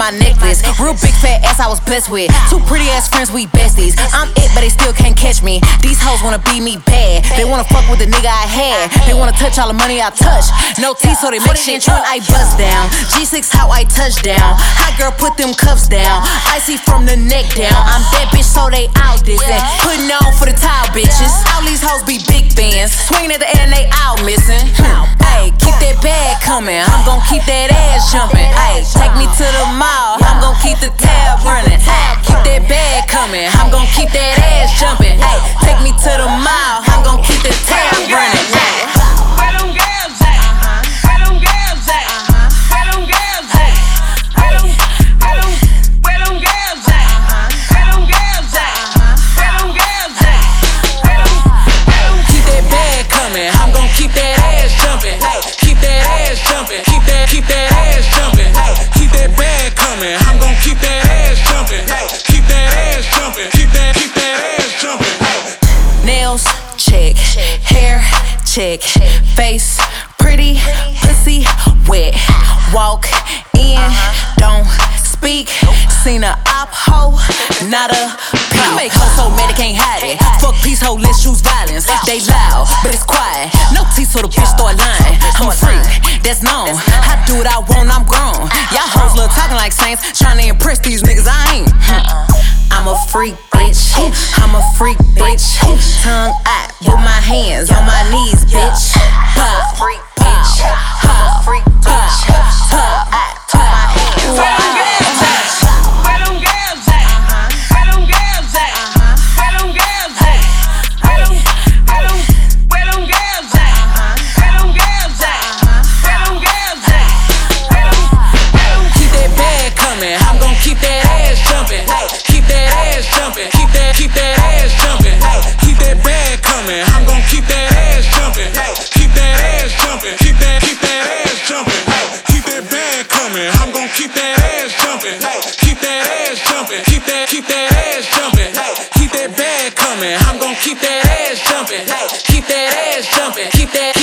my necklace. Real big fat ass I was blessed with. Two pretty ass friends, we besties. I'm it, but they still can't catch me. These hoes wanna be me bad. They wanna fuck with the nigga I had. They wanna touch all the money I touch. No teeth, so they make shit when I bust down. G6 how I touch down. Hot girl, put them cuffs down. Icy from the neck down. I'm that bitch, so they out this and putting on for the tile bitches. All these hoes be big fans. Swinging at the and they out missing. Hey, keep that bag coming. I'm gon' keep that ass jumping. Hey, coming. I'm gon' keep that check, hair check, face pretty, pussy wet. Walk in, don't speak. Seen a op hoe, not a peep. I make hoes so mad they can't hide it. Fuck peace, hoe, let's choose violence. They loud, but it's quiet. No teeth, so the bitch start lying. I'm a freak, that's known. I do what I want, I'm grown. Y'all hoes love talking like saints, trying to impress these niggas. I ain't. I'm a freak, bitch. I'm a freak, bitch. Tongue out with my hands on my knees, bitch. Pop, keep that ass jumping. Keep that ass jumping. Keep that, keep that ass jumping. Keep that bag coming. I'm gon' keep that ass jumping. Keep that ass jumping. Keep that,